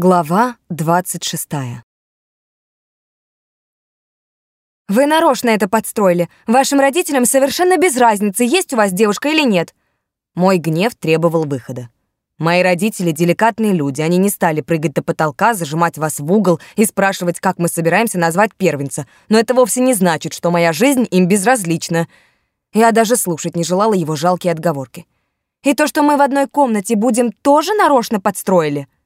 Глава 26. Вы нарочно это подстроили. Вашим родителям совершенно без разницы, есть у вас девушка или нет. Мой гнев требовал выхода. Мои родители деликатные люди, они не стали прыгать до потолка, зажимать вас в угол и спрашивать, как мы собираемся назвать первенца. Но это вовсе не значит, что моя жизнь им безразлична. Я даже слушать не желала его жалкие отговорки. И то, что мы в одной комнате будем, тоже нарочно подстроили —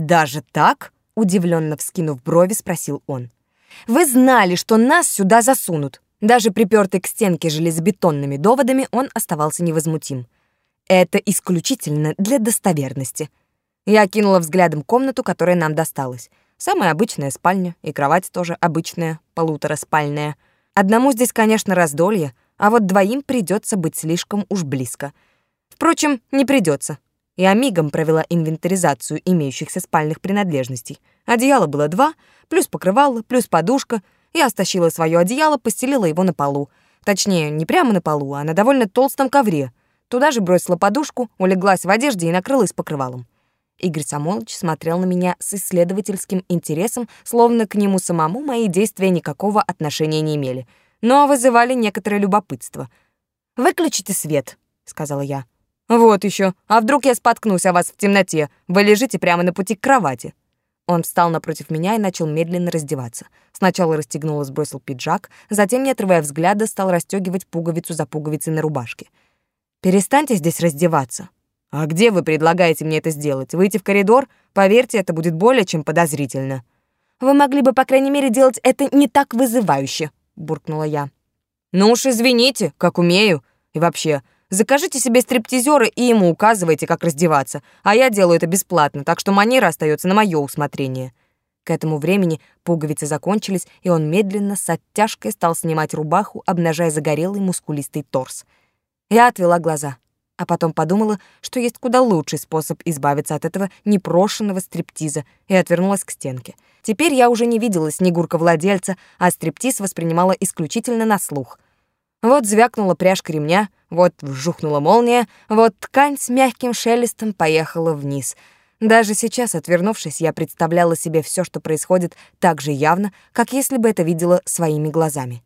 «Даже так?» — удивленно вскинув брови, спросил он. «Вы знали, что нас сюда засунут». Даже припертый к стенке железобетонными доводами, он оставался невозмутим. «Это исключительно для достоверности». Я кинула взглядом комнату, которая нам досталась. Самая обычная спальня, и кровать тоже обычная, полутораспальная. Одному здесь, конечно, раздолье, а вот двоим придется быть слишком уж близко. Впрочем, не придется. Я мигом провела инвентаризацию имеющихся спальных принадлежностей. Одеяло было два, плюс покрывало, плюс подушка. Я стащила свое одеяло, постелила его на полу. Точнее, не прямо на полу, а на довольно толстом ковре. Туда же бросила подушку, улеглась в одежде и накрылась покрывалом. Игорь Самойлович смотрел на меня с исследовательским интересом, словно к нему самому мои действия никакого отношения не имели, но вызывали некоторое любопытство. «Выключите свет», — сказала я. «Вот еще. А вдруг я споткнусь о вас в темноте? Вы лежите прямо на пути к кровати». Он встал напротив меня и начал медленно раздеваться. Сначала расстегнул и сбросил пиджак, затем, не отрывая взгляда, стал расстегивать пуговицу за пуговицей на рубашке. «Перестаньте здесь раздеваться». «А где вы предлагаете мне это сделать? Выйти в коридор? Поверьте, это будет более чем подозрительно». «Вы могли бы, по крайней мере, делать это не так вызывающе», — буркнула я. «Ну уж извините, как умею. И вообще, Закажите себе стриптизера и ему указывайте, как раздеваться, а я делаю это бесплатно, так что манера остается на мое усмотрение». К этому времени пуговицы закончились, и он медленно с оттяжкой стал снимать рубаху, обнажая загорелый мускулистый торс. Я отвела глаза, а потом подумала, что есть куда лучший способ избавиться от этого непрошенного стриптиза, и отвернулась к стенке. Теперь я уже не видела Снегурка-владельца, а стриптиз воспринимала исключительно на слух — вот звякнула пряжка ремня, вот вжухнула молния, вот ткань с мягким шелестом поехала вниз. Даже сейчас, отвернувшись, я представляла себе все, что происходит, так же явно, как если бы это видела своими глазами.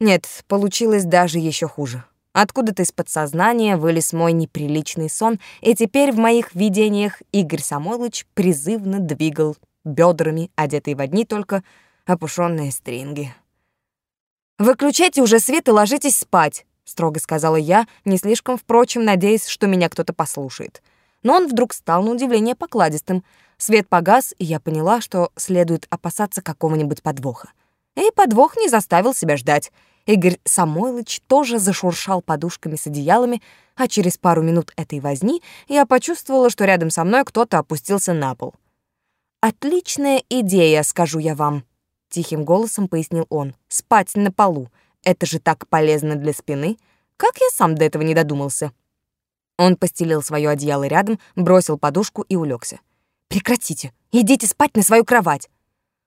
Нет, получилось даже еще хуже. Откуда-то из подсознания вылез мой неприличный сон, и теперь в моих видениях Игорь Самойлович призывно двигал бедрами, одетый в одни только опушенные стринги. «Выключайте уже свет и ложитесь спать», — строго сказала я, не слишком, впрочем, надеясь, что меня кто-то послушает. Но он вдруг стал на удивление покладистым. Свет погас, и я поняла, что следует опасаться какого-нибудь подвоха. И подвох не заставил себя ждать. Игорь Самойлович тоже зашуршал подушками с одеялами, а через пару минут этой возни я почувствовала, что рядом со мной кто-то опустился на пол. «Отличная идея, скажу я вам», — тихим голосом пояснил он. «Спать на полу. Это же так полезно для спины. Как я сам до этого не додумался?» Он постелил свое одеяло рядом, бросил подушку и улегся. «Прекратите! Идите спать на свою кровать!»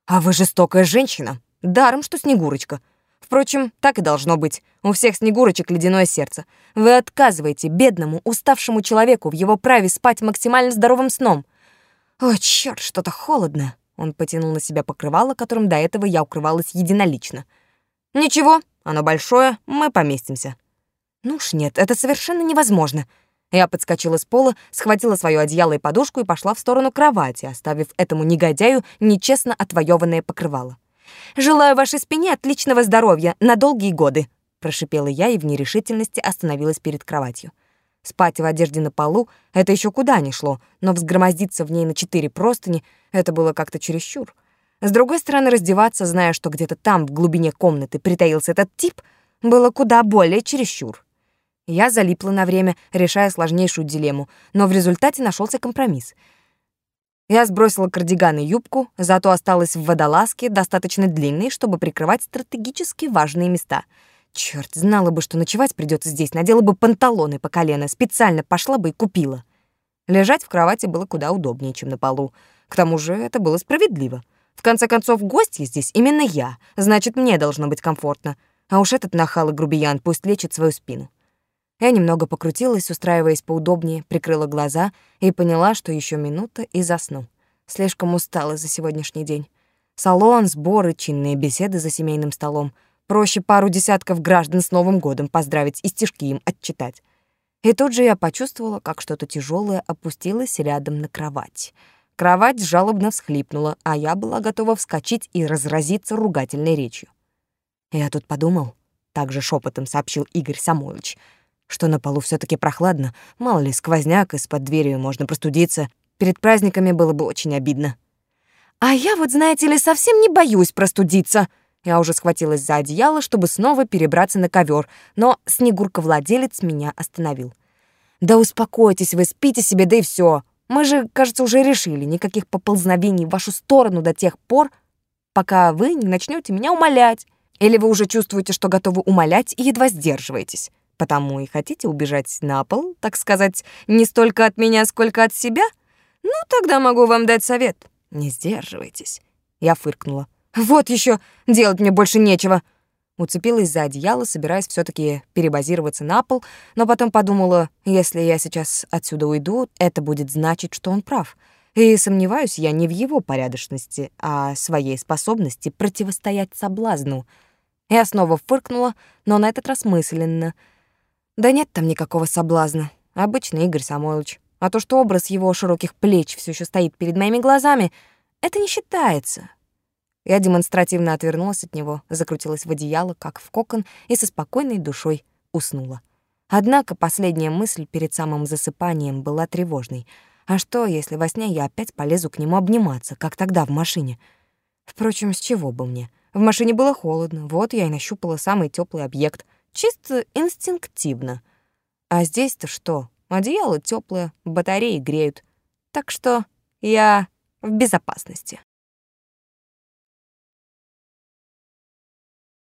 «А вы жестокая женщина! Даром, что Снегурочка!» Впрочем, так и должно быть. У всех Снегурочек ледяное сердце. Вы отказываете бедному, уставшему человеку в его праве спать максимально здоровым сном. О, черт, что-то холодно. Он потянул на себя покрывало, которым до этого я укрывалась единолично. «Ничего, оно большое, мы поместимся». «Ну уж нет, это совершенно невозможно». Я подскочила с пола, схватила свое одеяло и подушку и пошла в сторону кровати, оставив этому негодяю нечестно отвоеванное покрывало. «Желаю вашей спине отличного здоровья на долгие годы», прошипела я и в нерешительности остановилась перед кроватью. Спать в одежде на полу — это еще куда ни шло, но взгромоздиться в ней на четыре простыни — это было как-то чересчур. С другой стороны, раздеваться, зная, что где-то там, в глубине комнаты, притаился этот тип, было куда более чересчур. Я залипла на время, решая сложнейшую дилемму, но в результате нашелся компромисс. Я сбросила кардиган и юбку, зато осталась в водолазке, достаточно длинной, чтобы прикрывать стратегически важные места — Черт, знала бы, что ночевать придется здесь, надела бы панталоны по колено, специально пошла бы и купила. Лежать в кровати было куда удобнее, чем на полу. К тому же это было справедливо. В конце концов, гостья здесь именно я, значит, мне должно быть комфортно. А уж этот нахал и грубиян пусть лечит свою спину. Я немного покрутилась, устраиваясь поудобнее, прикрыла глаза и поняла, что еще минута и засну. Слишком устала за сегодняшний день. Салон, сборы, чинные беседы за семейным столом. Проще пару десятков граждан с Новым годом поздравить и стишки им отчитать. И тут же я почувствовала, как что-то тяжелое опустилось рядом на кровать. Кровать жалобно всхлипнула, а я была готова вскочить и разразиться ругательной речью. Я тут подумал, также шепотом сообщил Игорь Самойлович, что на полу все таки прохладно, мало ли сквозняк, из-под двери можно простудиться. Перед праздниками было бы очень обидно. А я вот, знаете ли, совсем не боюсь простудиться. Я уже схватилась за одеяло, чтобы снова перебраться на ковер, но Снегурка-владелец меня остановил. «Да успокойтесь вы, спите себе, да и все. Мы же, кажется, уже решили, никаких поползновений в вашу сторону до тех пор, пока вы не начнете меня умолять. Или вы уже чувствуете, что готовы умолять и едва сдерживаетесь потому и хотите убежать на пол, так сказать, не столько от меня, сколько от себя? Ну, тогда могу вам дать совет. Не сдерживайтесь. Я фыркнула. Вот еще, делать мне больше нечего. Уцепилась за одеяло, собираясь все таки перебазироваться на пол, но потом подумала, если я сейчас отсюда уйду, это будет значить, что он прав. И сомневаюсь я не в его порядочности, а своей способности противостоять соблазну. Я снова фыркнула, но на этот раз мысленно — да нет там никакого соблазна. Обычный Игорь Самойлович. А то, что образ его широких плеч все еще стоит перед моими глазами, это не считается. Я демонстративно отвернулась от него, закрутилась в одеяло, как в кокон, и со спокойной душой уснула. Однако последняя мысль перед самым засыпанием была тревожной. А что, если во сне я опять полезу к нему обниматься, как тогда в машине? Впрочем, с чего бы мне? В машине было холодно, вот я и нащупала самый теплый объект — Чисто инстинктивно. А здесь-то что? Одеяло теплое, батареи греют. Так что я в безопасности.